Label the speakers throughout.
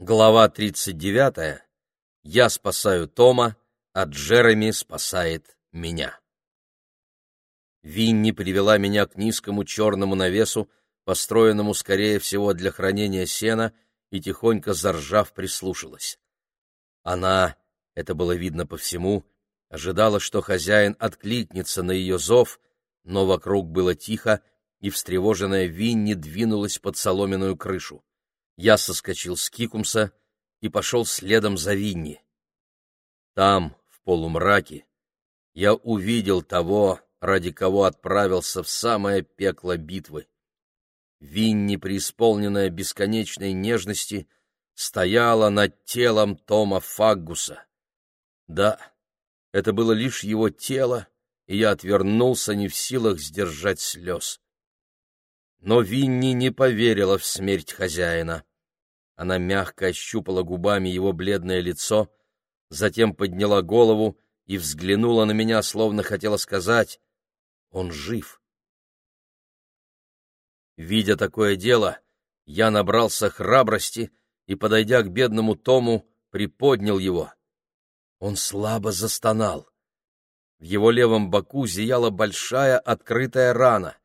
Speaker 1: Глава 39. Я спасаю Тома, а Джереми спасает меня. Винни привела меня к низкому черному навесу, построенному, скорее всего, для хранения сена, и тихонько заржав прислушалась. Она, это было видно по всему, ожидала, что хозяин откликнется на ее зов, но вокруг было тихо, и встревоженная Винни двинулась под соломенную крышу. Я соскочил с Кикумса и пошел следом за Винни. Там, в полумраке, я увидел того, ради кого отправился в самое пекло битвы. Винни, преисполненная бесконечной нежности, стояла над телом Тома Фаггуса. Да, это было лишь его тело, и я отвернулся, не в силах сдержать слез. Но Винни не поверила в смерть хозяина. Она мягко ощупала губами его бледное лицо, затем подняла голову и взглянула на меня, словно хотела сказать «Он жив». Видя такое дело, я набрался храбрости и, подойдя к бедному Тому, приподнял его. Он слабо застонал. В его левом боку зияла большая открытая рана.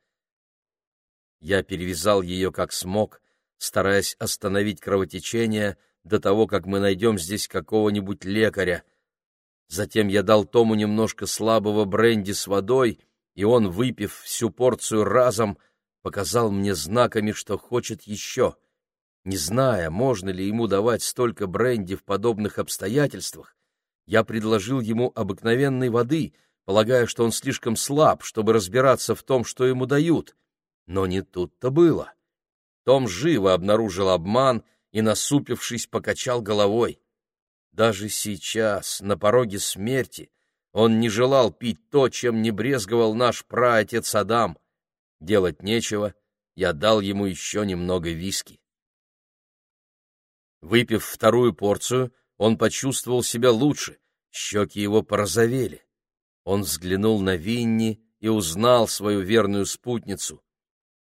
Speaker 1: Я перевязал ее как смог, стараясь остановить кровотечение до того, как мы найдем здесь какого-нибудь лекаря. Затем я дал Тому немножко слабого бренди с водой, и он, выпив всю порцию разом, показал мне знаками, что хочет еще. Не зная, можно ли ему давать столько бренди в подобных обстоятельствах, я предложил ему обыкновенной воды, полагая, что он слишком слаб, чтобы разбираться в том, что ему дают — но не тут-то было. Том живо обнаружил обман и, насупившись, покачал головой. Даже сейчас, на пороге смерти, он не желал пить то, чем не брезговал наш праотец Адам. Делать нечего, я дал ему еще немного виски. Выпив вторую порцию, он почувствовал себя лучше, щеки его порозовели. Он взглянул на Винни и узнал свою верную спутницу.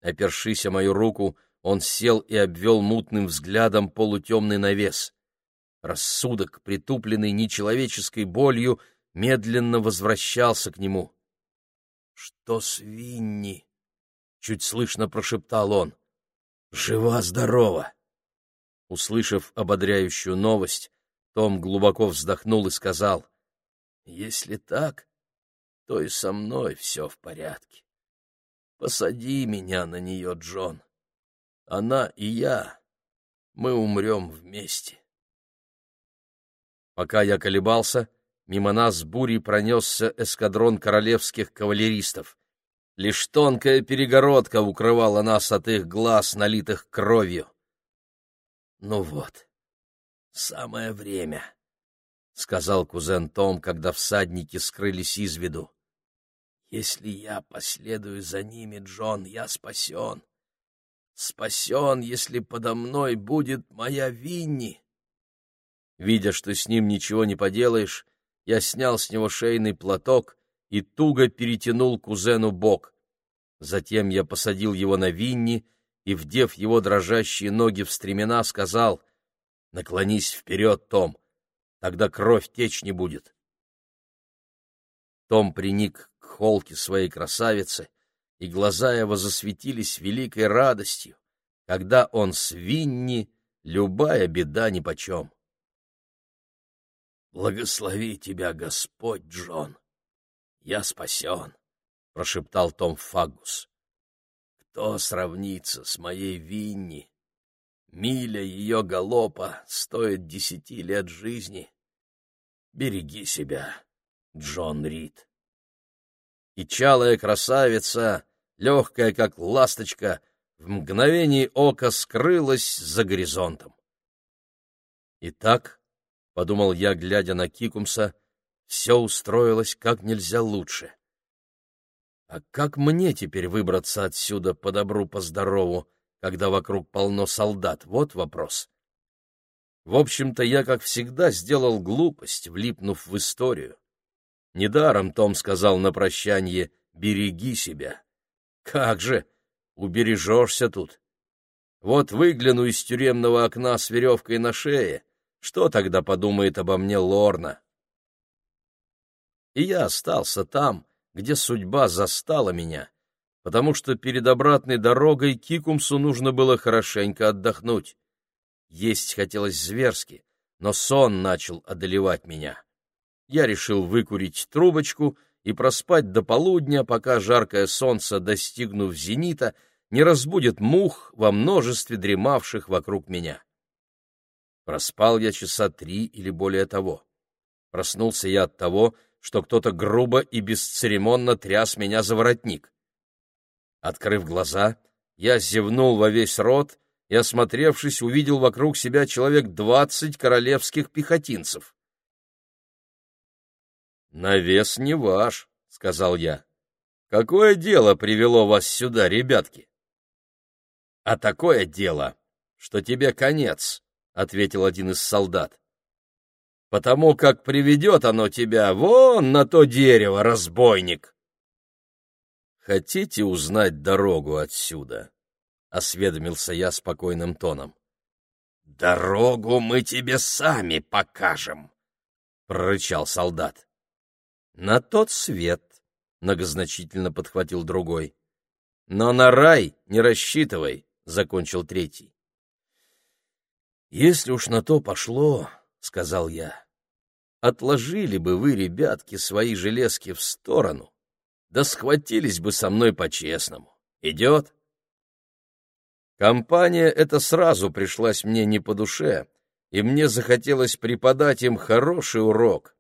Speaker 1: Опершись о мою руку, он сел и обвел мутным взглядом полутемный навес. Рассудок, притупленный нечеловеческой болью, медленно возвращался к нему. — Что с Винни? — чуть слышно прошептал он. — Жива-здорова! Услышав ободряющую новость, том глубоко вздохнул и сказал, — Если так, то и со мной все в порядке. Посади меня на нее, Джон. Она и я, мы умрем вместе. Пока я колебался, мимо нас бурей пронесся эскадрон королевских кавалеристов. Лишь тонкая перегородка укрывала нас от их глаз, налитых кровью. Ну вот, самое время, — сказал кузен Том, когда всадники скрылись из виду. Если я последую за ними, Джон, я спасен. Спасен, если подо мной будет моя Винни. Видя, что с ним ничего не поделаешь, я снял с него шейный платок и туго перетянул кузену бок. Затем я посадил его на Винни и, вдев его дрожащие ноги в стремена, сказал «Наклонись вперед, Том, тогда кровь течь не будет». Том приник холке своей красавицы, и глаза его засветились великой радостью, когда он с Винни, любая беда нипочем. «Благослови тебя, Господь, Джон! Я спасен!» — прошептал Том Фагус. «Кто сравнится с моей Винни? Миля ее галопа стоит десяти лет жизни. Береги себя, Джон Рид!» и чалая красавица, легкая, как ласточка, в мгновение ока скрылась за горизонтом. Итак, — подумал я, глядя на Кикумса, — все устроилось как нельзя лучше. А как мне теперь выбраться отсюда по добру, по здорову, когда вокруг полно солдат? Вот вопрос. В общем-то, я, как всегда, сделал глупость, влипнув в историю. Недаром Том сказал на прощание «береги себя». Как же, убережешься тут. Вот выгляну из тюремного окна с веревкой на шее. Что тогда подумает обо мне Лорна? И я остался там, где судьба застала меня, потому что перед обратной дорогой Кикумсу нужно было хорошенько отдохнуть. Есть хотелось зверски, но сон начал одолевать меня. Я решил выкурить трубочку и проспать до полудня, пока жаркое солнце, достигнув зенита, не разбудит мух во множестве дремавших вокруг меня. Проспал я часа три или более того. Проснулся я от того, что кто-то грубо и бесцеремонно тряс меня за воротник. Открыв глаза, я зевнул во весь рот и, осмотревшись, увидел вокруг себя человек двадцать королевских пехотинцев. «Навес не ваш», — сказал я. «Какое дело привело вас сюда, ребятки?» «А такое дело, что тебе конец», — ответил один из солдат потому как приведет оно тебя вон на то дерево, разбойник. Хотите узнать дорогу отсюда? осведомился я спокойным тоном. Дорогу мы тебе сами покажем, прорычал солдат. На тот свет, многозначительно подхватил другой. Но на рай не рассчитывай, закончил третий. Если уж на то пошло, сказал я, отложили бы вы, ребятки, свои железки в сторону, да схватились бы со мной по-честному. Идет? Компания эта сразу пришлась мне не по душе, и мне захотелось преподать им хороший урок.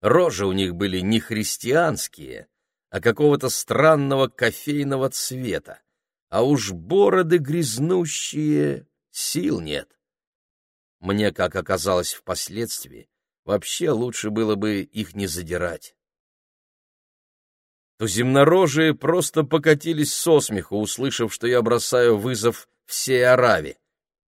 Speaker 1: Рожи у них были не христианские, а какого-то странного кофейного цвета, а уж бороды грязнущие, сил нет. Мне, как оказалось впоследствии, Вообще лучше было бы их не задирать. То земнорожие просто покатились со смеху, услышав, что я бросаю вызов всей Аравии.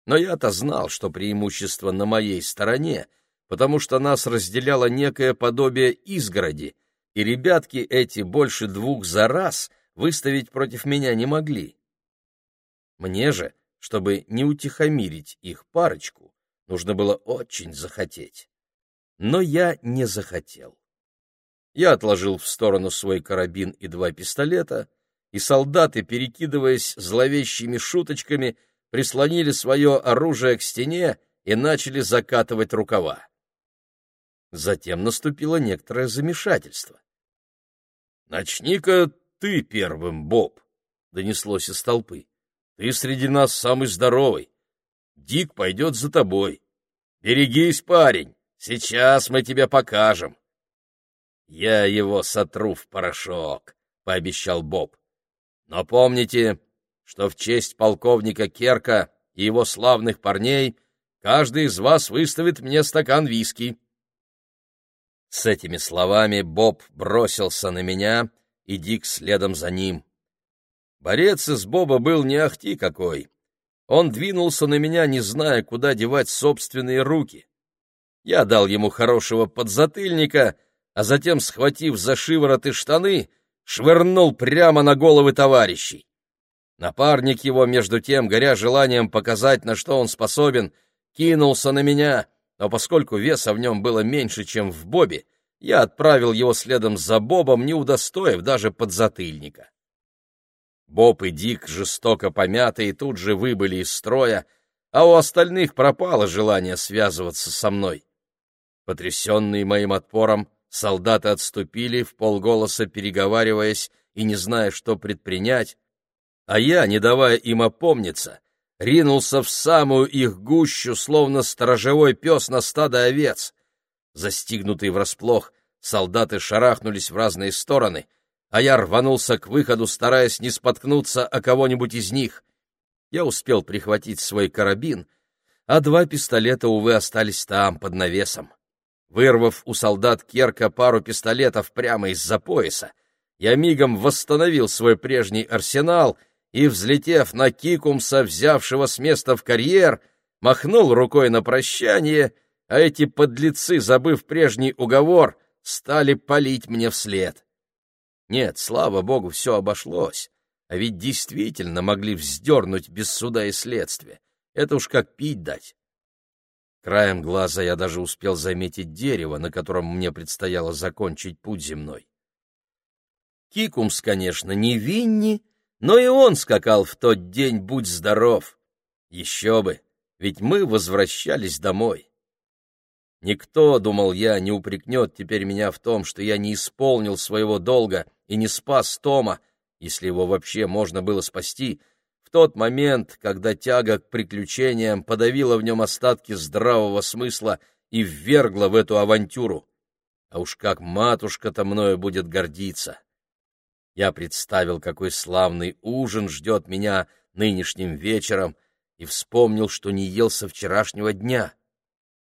Speaker 1: Но я-то знал, что преимущество на моей стороне, потому что нас разделяло некое подобие изгороди, и ребятки эти больше двух за раз выставить против меня не могли. Мне же, чтобы не утихомирить их парочку, нужно было очень захотеть но я не захотел. Я отложил в сторону свой карабин и два пистолета, и солдаты, перекидываясь зловещими шуточками, прислонили свое оружие к стене и начали закатывать рукава. Затем наступило некоторое замешательство. — Начни-ка ты первым, Боб, — донеслось из толпы. — Ты среди нас самый здоровый. Дик пойдет за тобой. Берегись, парень. Сейчас мы тебе покажем. Я его сотру в порошок, пообещал Боб. Но помните, что в честь полковника Керка и его славных парней каждый из вас выставит мне стакан виски. С этими словами Боб бросился на меня, и Дик следом за ним. Борец из Боба был не ахти какой. Он двинулся на меня, не зная, куда девать собственные руки. Я дал ему хорошего подзатыльника, а затем, схватив за шиворот и штаны, швырнул прямо на головы товарищей. Напарник его, между тем, горя желанием показать, на что он способен, кинулся на меня, но поскольку веса в нем было меньше, чем в Бобе, я отправил его следом за Бобом, не удостоив даже подзатыльника. Боб и Дик, жестоко помятые, тут же выбыли из строя, а у остальных пропало желание связываться со мной. Потрясенные моим отпором, солдаты отступили, в полголоса переговариваясь и не зная, что предпринять, а я, не давая им опомниться, ринулся в самую их гущу, словно сторожевой пес на стадо овец. Застигнутые врасплох, солдаты шарахнулись в разные стороны, а я рванулся к выходу, стараясь не споткнуться о кого-нибудь из них. Я успел прихватить свой карабин, а два пистолета, увы, остались там, под навесом. Вырвав у солдат Керка пару пистолетов прямо из-за пояса, я мигом восстановил свой прежний арсенал и, взлетев на Кикумса, взявшего с места в карьер, махнул рукой на прощание, а эти подлецы, забыв прежний уговор, стали палить мне вслед. Нет, слава богу, все обошлось. А ведь действительно могли вздернуть без суда и следствия. Это уж как пить дать. Краем глаза я даже успел заметить дерево, на котором мне предстояло закончить путь земной. Кикумс, конечно, не Винни, но и он скакал в тот день «Будь здоров». Еще бы, ведь мы возвращались домой. Никто, думал я, не упрекнет теперь меня в том, что я не исполнил своего долга и не спас Тома, если его вообще можно было спасти, в тот момент, когда тяга к приключениям подавила в нем остатки здравого смысла и ввергла в эту авантюру. А уж как матушка-то мною будет гордиться! Я представил, какой славный ужин ждет меня нынешним вечером, и вспомнил, что не ел со вчерашнего дня.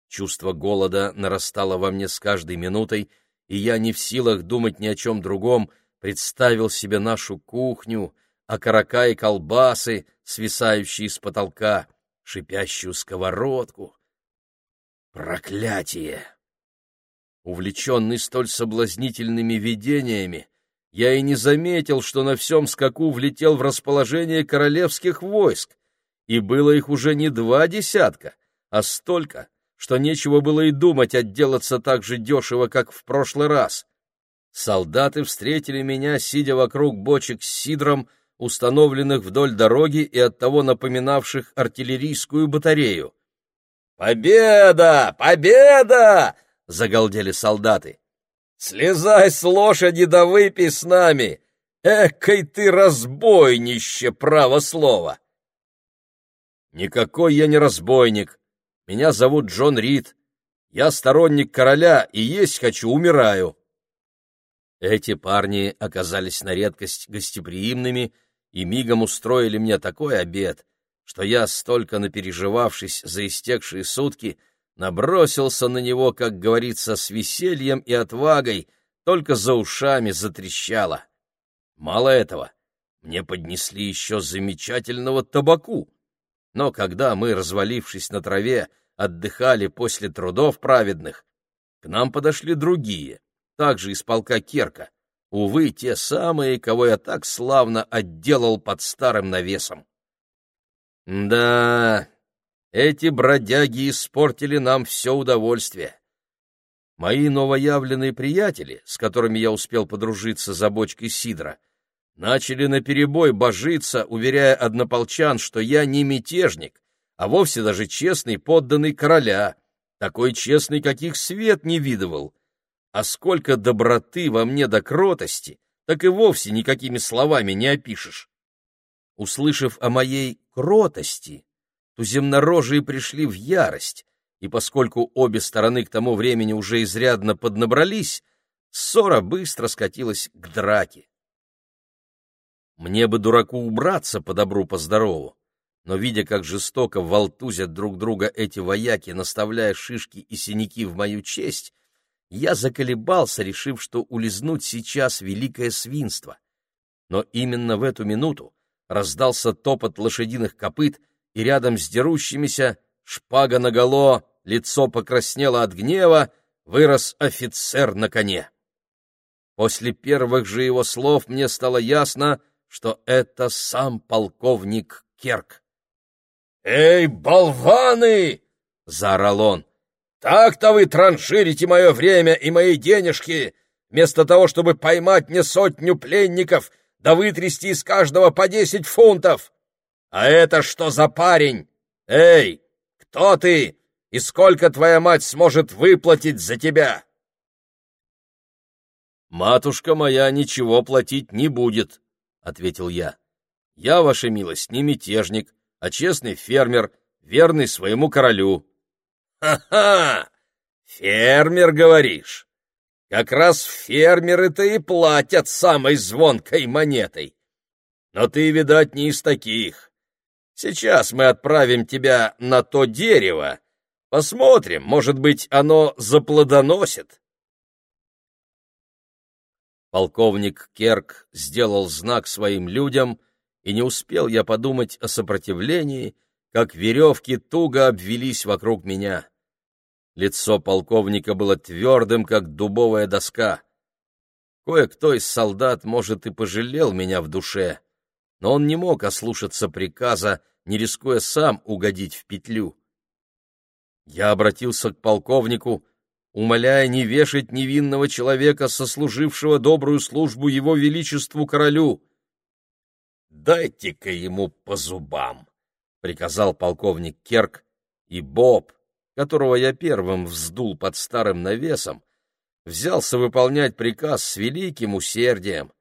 Speaker 1: Чувство голода нарастало во мне с каждой минутой, и я не в силах думать ни о чем другом, представил себе нашу кухню, окорока и колбасы, свисающие с потолка, шипящую сковородку. Проклятие! Увлеченный столь соблазнительными видениями, я и не заметил, что на всем скаку влетел в расположение королевских войск, и было их уже не два десятка, а столько, что нечего было и думать отделаться так же дешево, как в прошлый раз. Солдаты встретили меня, сидя вокруг бочек с сидром, установленных вдоль дороги и оттого напоминавших артиллерийскую батарею. «Победа! Победа!» — загалдели солдаты. «Слезай с лошади да выпей с нами! Экой ты разбойнище, право слово!» «Никакой я не разбойник!» Меня зовут Джон Рид. Я сторонник короля и есть хочу, умираю. Эти парни оказались на редкость гостеприимными и мигом устроили мне такой обед, что я, столько напереживавшись за истекшие сутки, набросился на него, как говорится, с весельем и отвагой, только за ушами затрещало. Мало этого, мне поднесли еще замечательного табаку. Но когда мы, развалившись на траве, отдыхали после трудов праведных, к нам подошли другие, также из полка Керка, увы, те самые, кого я так славно отделал под старым навесом. Да, эти бродяги испортили нам все удовольствие. Мои новоявленные приятели, с которыми я успел подружиться за бочкой сидра, начали наперебой божиться, уверяя однополчан, что я не мятежник, а вовсе даже честный подданный короля, такой честный, каких свет не видывал. А сколько доброты во мне до кротости, так и вовсе никакими словами не опишешь. Услышав о моей кротости, туземнорожие пришли в ярость, и поскольку обе стороны к тому времени уже изрядно поднабрались, ссора быстро скатилась к драке. Мне бы, дураку, убраться по добру, по здорову, но, видя, как жестоко волтузят друг друга эти вояки, наставляя шишки и синяки в мою честь, я заколебался, решив, что улизнуть сейчас великое свинство. Но именно в эту минуту раздался топот лошадиных копыт, и рядом с дерущимися, шпага наголо, лицо покраснело от гнева, вырос офицер на коне. После первых же его слов мне стало ясно, что это сам полковник Керк. «Эй, болваны!» — заорал он. «Так-то вы транширите мое время и мои денежки, вместо того, чтобы поймать мне сотню пленников да вытрясти из каждого по десять фунтов! А это что за парень? Эй, кто ты и сколько твоя мать сможет выплатить за тебя?» «Матушка моя ничего платить не будет», — ответил я. «Я, ваша милость, не мятежник, а честный фермер, верный своему королю. Ха-ха! Фермер, говоришь? Как раз фермеры-то и платят самой звонкой монетой. Но ты, видать, не из таких. Сейчас мы отправим тебя на то дерево. Посмотрим, может быть, оно заплодоносит. Полковник Керк сделал знак своим людям — и не успел я подумать о сопротивлении, как веревки туго обвелись вокруг меня. Лицо полковника было твердым, как дубовая доска. Кое-кто из солдат, может, и пожалел меня в душе, но он не мог ослушаться приказа, не рискуя сам угодить в петлю. Я обратился к полковнику, умоляя не вешать невинного человека, сослужившего добрую службу его величеству королю. «Дайте-ка ему по зубам!» — приказал полковник Керк, и Боб, которого я первым вздул под старым навесом, взялся выполнять приказ с великим усердием.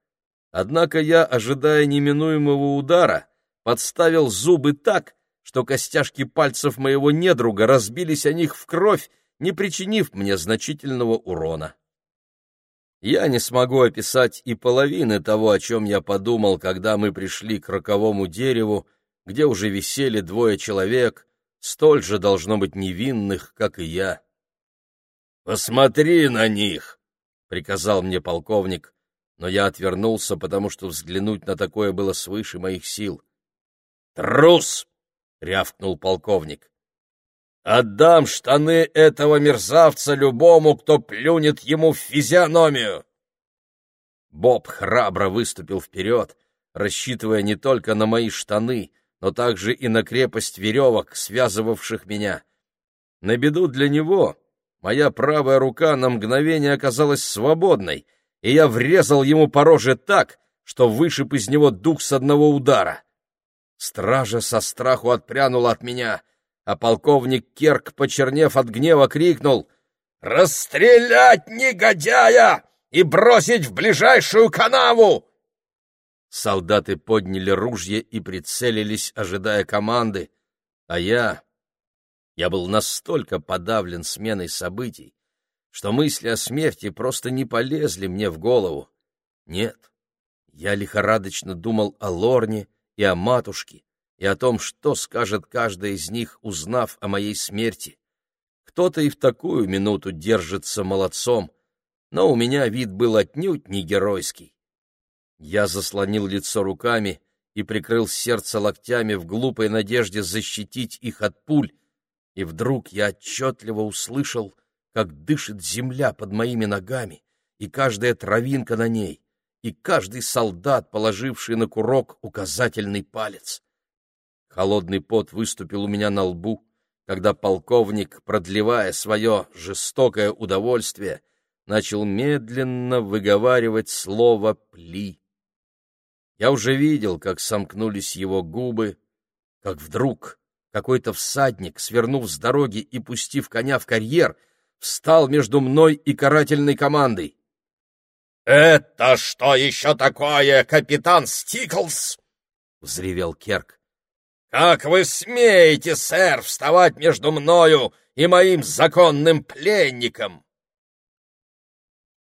Speaker 1: Однако я, ожидая неминуемого удара, подставил зубы так, что костяшки пальцев моего недруга разбились о них в кровь, не причинив мне значительного урона. Я не смогу описать и половины того, о чем я подумал, когда мы пришли к роковому дереву, где уже висели двое человек, столь же должно быть невинных, как и я. «Посмотри на них!» — приказал мне полковник, но я отвернулся, потому что взглянуть на такое было свыше моих сил. «Трус!» — рявкнул полковник. Отдам штаны этого мерзавца любому, кто плюнет ему в физиономию. Боб храбро выступил вперед, рассчитывая не только на мои штаны, но также и на крепость веревок, связывавших меня. На беду для него моя правая рука на мгновение оказалась свободной, и я врезал ему по роже так, что вышиб из него дух с одного удара. Стража со страху отпрянула от меня — а полковник Керк, почернев от гнева, крикнул «Расстрелять негодяя и бросить в ближайшую канаву!» Солдаты подняли ружья и прицелились, ожидая команды, а я... Я был настолько подавлен сменой событий, что мысли о смерти просто не полезли мне в голову. Нет, я лихорадочно думал о Лорне и о матушке, и о том, что скажет каждый из них, узнав о моей смерти. Кто-то и в такую минуту держится молодцом, но у меня вид был отнюдь не геройский. Я заслонил лицо руками и прикрыл сердце локтями в глупой надежде защитить их от пуль, и вдруг я отчетливо услышал, как дышит земля под моими ногами, и каждая травинка на ней, и каждый солдат, положивший на курок указательный палец. Холодный пот выступил у меня на лбу, когда полковник, продлевая свое жестокое удовольствие, начал медленно выговаривать слово «пли». Я уже видел, как сомкнулись его губы, как вдруг какой-то всадник, свернув с дороги и пустив коня в карьер, встал между мной и карательной командой. «Это что еще такое, капитан Стиклс?» — взревел Керк. «Как вы смеете, сэр, вставать между мною и моим законным пленником?»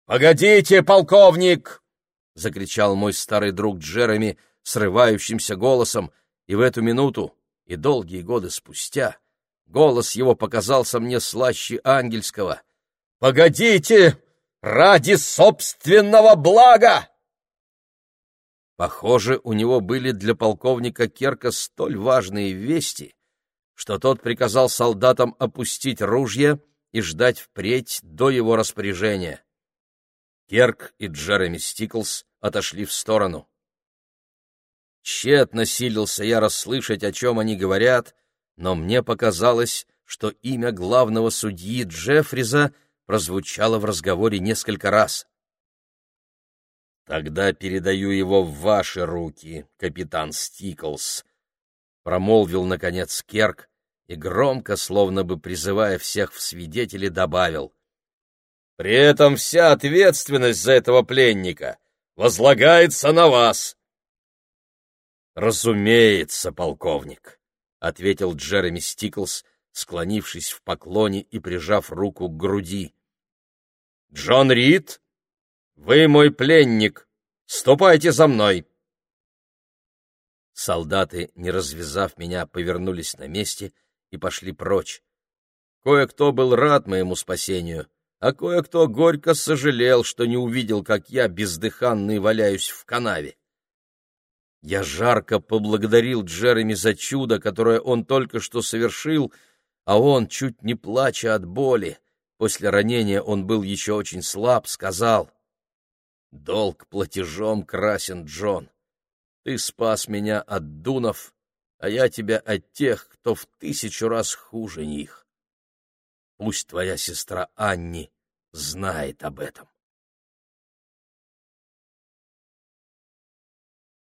Speaker 1: «Погодите, полковник!» — закричал мой старый друг Джереми срывающимся голосом, и в эту минуту, и долгие годы спустя, голос его показался мне слаще ангельского. «Погодите! Ради собственного блага!» Похоже, у него были для полковника Керка столь важные вести, что тот приказал солдатам опустить ружья и ждать впредь до его распоряжения. Керк и Джереми Стиклс отошли в сторону. Тщетно силился я расслышать, о чем они говорят, но мне показалось, что имя главного судьи Джеффриза прозвучало в разговоре несколько раз. Тогда передаю его в ваши руки, капитан Стиклс, промолвил наконец Керк и громко, словно бы призывая всех в свидетели, добавил: При этом вся ответственность за этого пленника возлагается на вас. Разумеется, полковник, ответил Джереми Стиклс, склонившись в поклоне и прижав руку к груди. Джон Рид вы мой пленник. Ступайте за мной. Солдаты, не развязав меня, повернулись на месте и пошли прочь. Кое-кто был рад моему спасению, а кое-кто горько сожалел, что не увидел, как я бездыханный валяюсь в канаве. Я жарко поблагодарил Джереми за чудо, которое он только что совершил, а он, чуть не плача от боли, после ранения он был еще очень слаб, сказал — Долг платежом красен, Джон. Ты спас меня от дунов, а я тебя от тех, кто в тысячу раз хуже них. Пусть твоя сестра Анни знает об этом.